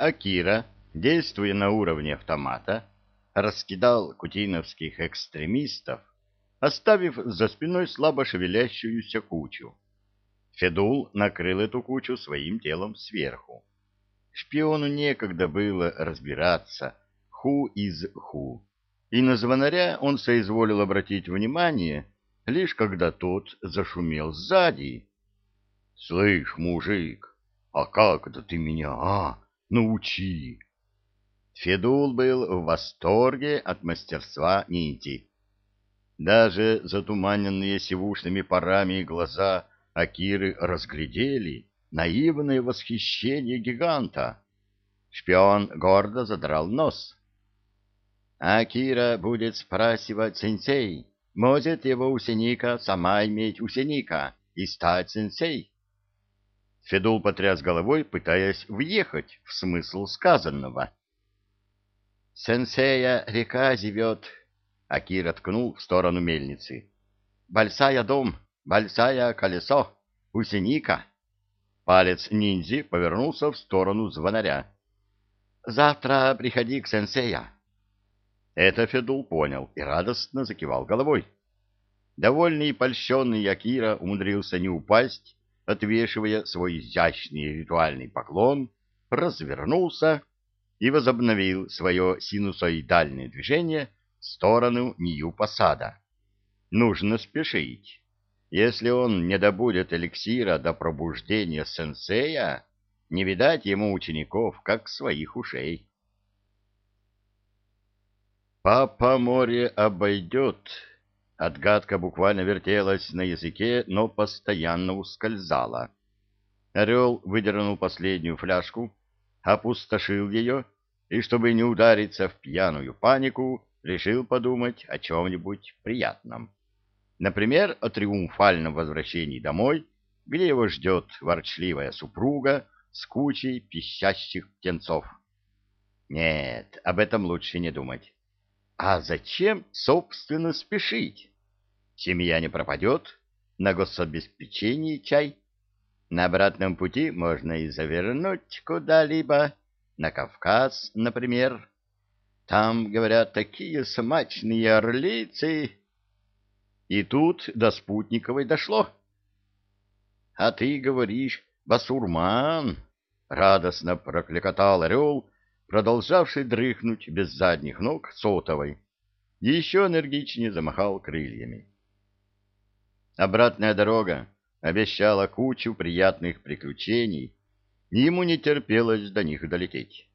Акира, действуя на уровне автомата, раскидал кутиновских экстремистов, оставив за спиной слабо шевелящуюся кучу. Федул накрыл эту кучу своим телом сверху. Шпиону некогда было разбираться, ху из ху, и на звонаря он соизволил обратить внимание, лишь когда тот зашумел сзади. — Слышь, мужик, а как это ты меня, а? Научи! Федул был в восторге от мастерства Нити. Даже затуманенные сивушными парами глаза Акиры разглядели наивное восхищение гиганта. Шпион гордо задрал нос. Акира будет спрашивать сенсей, может его ученика сама иметь ученика и стать сенсей? Федул потряс головой, пытаясь въехать в смысл сказанного. «Сенсея река зовет», — Акира ткнул в сторону мельницы. «Большая дом, большая колесо, усеника». Палец ниндзи повернулся в сторону звонаря. «Завтра приходи к сенсея». Это Федул понял и радостно закивал головой. Довольный и польщенный Акира умудрился не упасть, отвешивая свой изящный ритуальный поклон, развернулся и возобновил свое синусоидальное движение в сторону Нью-Посада. Нужно спешить. Если он не добудет эликсира до пробуждения сенсея, не видать ему учеников, как своих ушей. «Папа море обойдет», Отгадка буквально вертелась на языке, но постоянно ускользала. Орел выдернул последнюю фляжку, опустошил ее и, чтобы не удариться в пьяную панику, решил подумать о чем-нибудь приятном. Например, о триумфальном возвращении домой, где его ждет ворчливая супруга с кучей пищащих птенцов. Нет, об этом лучше не думать. А зачем, собственно, спешить? Семья не пропадет, на гособеспечении чай. На обратном пути можно и завернуть куда-либо, на Кавказ, например. Там, говорят, такие смачные орлицы. И тут до Спутниковой дошло. — А ты говоришь, басурман! — радостно прокликотал орел, продолжавший дрыхнуть без задних ног сотовой. Еще энергичнее замахал крыльями. Обратная дорога обещала кучу приятных приключений, и ему не терпелось до них долететь.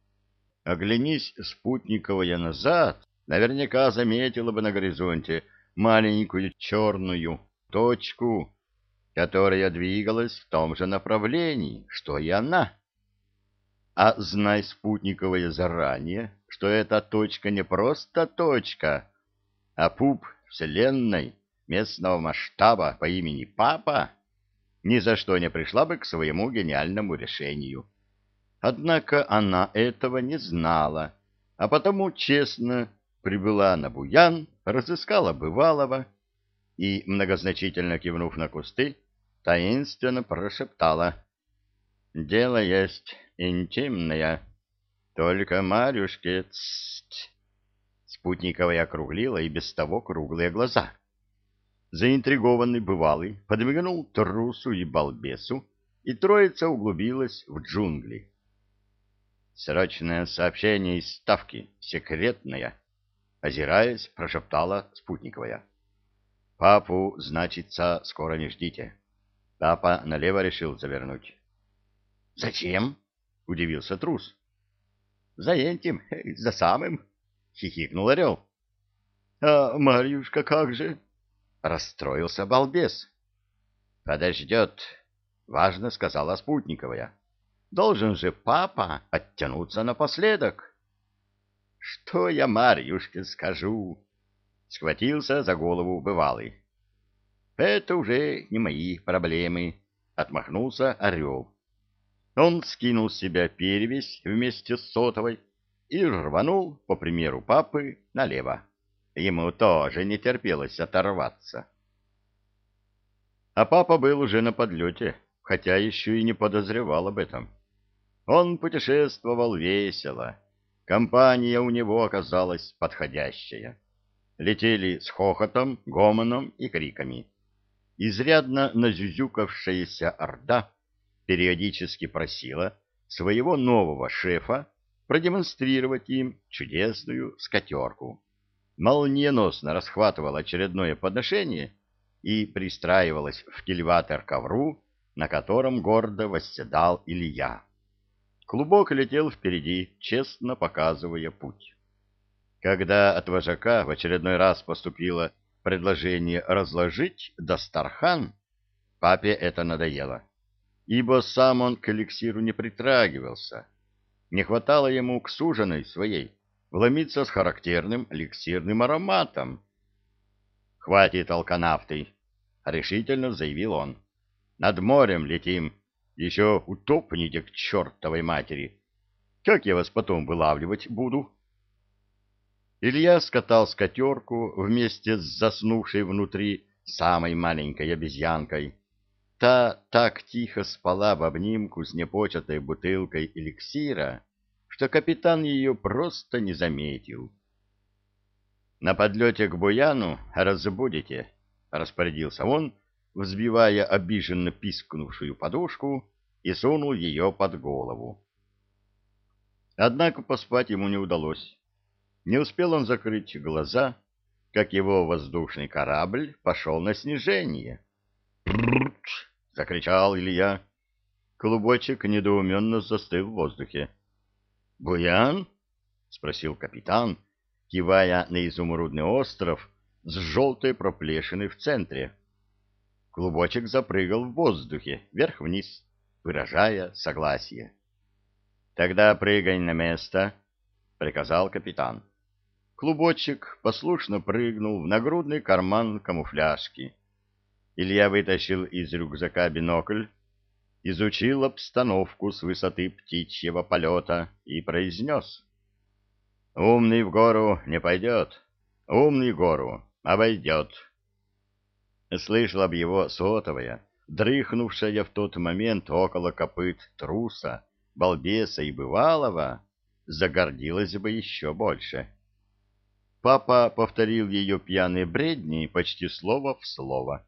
Оглянись спутниковая назад, наверняка заметила бы на горизонте маленькую черную точку, которая двигалась в том же направлении, что и она. А знай спутниковая заранее, что эта точка не просто точка, а пуп Вселенной — местного масштаба по имени Папа ни за что не пришла бы к своему гениальному решению. Однако она этого не знала, а потому честно прибыла на Буян, разыскала бывалого и, многозначительно кивнув на кусты, таинственно прошептала. «Дело есть интимное, только Марюшке...» Спутниковая округлила и без того круглые глаза. Заинтригованный бывалый подмигнул трусу и балбесу, и троица углубилась в джунгли. «Срочное сообщение из Ставки, секретное», — озираясь, прошептала спутниковая. «Папу, значится, скоро не ждите». Папа налево решил завернуть. «Зачем?» — удивился трус. «За этим, за самым», — хихикнул орел. «А Марьюшка как же?» Расстроился балбес. «Подождет», — важно сказала Спутниковая. «Должен же папа оттянуться напоследок». «Что я Марьюшке скажу?» — схватился за голову бывалый. «Это уже не мои проблемы», — отмахнулся орел. Он скинул с себя перевесь вместе с сотовой и рванул, по примеру папы, налево. Ему тоже не терпелось оторваться. А папа был уже на подлете, хотя еще и не подозревал об этом. Он путешествовал весело. Компания у него оказалась подходящая. Летели с хохотом, гомоном и криками. Изрядно назюзюкавшаяся орда периодически просила своего нового шефа продемонстрировать им чудесную скатерку. Молниеносно расхватывал очередное подношение и пристраивалась в кильватер ковру, на котором гордо восседал Илья. Клубок летел впереди, честно показывая путь. Когда от вожака в очередной раз поступило предложение разложить Дастархан, папе это надоело, ибо сам он к эликсиру не притрагивался. Не хватало ему к суженой своей вломиться с характерным эликсирным ароматом. «Хватит алканавты!» — решительно заявил он. «Над морем летим, еще утопните к чертовой матери. Как я вас потом вылавливать буду? Илья скатал скатерку вместе с заснувшей внутри самой маленькой обезьянкой. Та так тихо спала в обнимку с непочатой бутылкой эликсира, что капитан ее просто не заметил. — На подлете к Буяну разбудите, — распорядился он, — взбивая обиженно пискнувшую подушку, и сунул ее под голову. Однако поспать ему не удалось. Не успел он закрыть глаза, как его воздушный корабль пошел на снижение. «Пррррч!» — закричал Илья. Клубочек недоуменно застыл в воздухе. «Буян?» — спросил капитан, кивая на изумрудный остров с желтой проплешиной в центре. Клубочек запрыгал в воздухе, вверх-вниз, выражая согласие. «Тогда прыгай на место», — приказал капитан. Клубочек послушно прыгнул в нагрудный карман камуфляжки. Илья вытащил из рюкзака бинокль, изучил обстановку с высоты птичьего полета и произнес. «Умный в гору не пойдет, умный гору обойдет» слышала б его сотовая, дрыхнувшая в тот момент около копыт труса, балбеса и бывалого, загордилась бы еще больше. Папа повторил ее пьяные бредни почти слово в слово.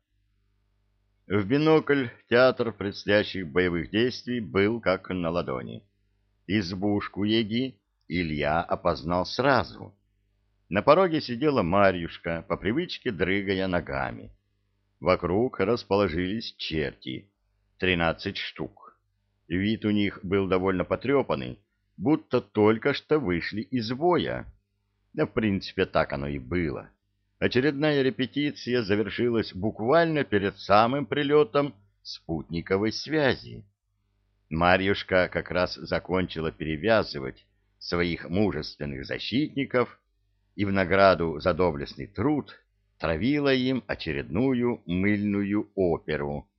В бинокль театр предстоящих боевых действий был как на ладони. Избушку Еги Илья опознал сразу. На пороге сидела Марьюшка, по привычке дрыгая ногами. Вокруг расположились черти, тринадцать штук. Вид у них был довольно потрепанный, будто только что вышли из боя. В принципе, так оно и было. Очередная репетиция завершилась буквально перед самым прилетом спутниковой связи. Марьюшка как раз закончила перевязывать своих мужественных защитников и в награду за доблестный труд травила им очередную мыльную оперу.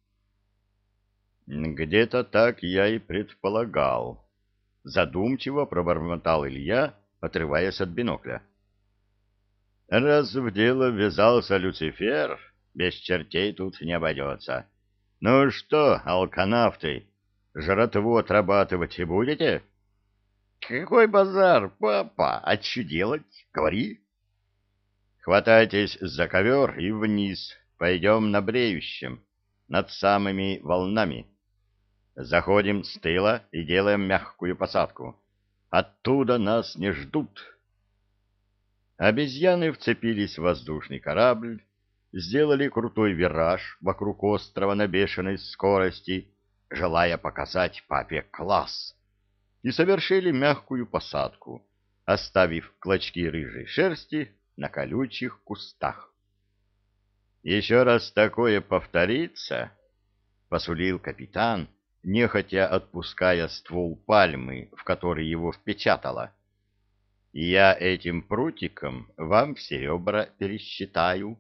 «Где-то так я и предполагал», — задумчиво пробормотал Илья, отрываясь от бинокля. «Раз в дело ввязался Люцифер, без чертей тут не обойдется. Ну что, алканавты, жратву отрабатывать будете?» «Какой базар, папа? А что делать? Говори!» Хватайтесь за ковер и вниз. Пойдем на бреющем, над самыми волнами. Заходим с тыла и делаем мягкую посадку. Оттуда нас не ждут. Обезьяны вцепились в воздушный корабль, сделали крутой вираж вокруг острова на бешеной скорости, желая показать папе класс, и совершили мягкую посадку, оставив клочки рыжей шерсти на колючих кустах. «Еще раз такое повторится», — посулил капитан, нехотя отпуская ствол пальмы, в который его впечатало. «Я этим прутиком вам все ребра пересчитаю».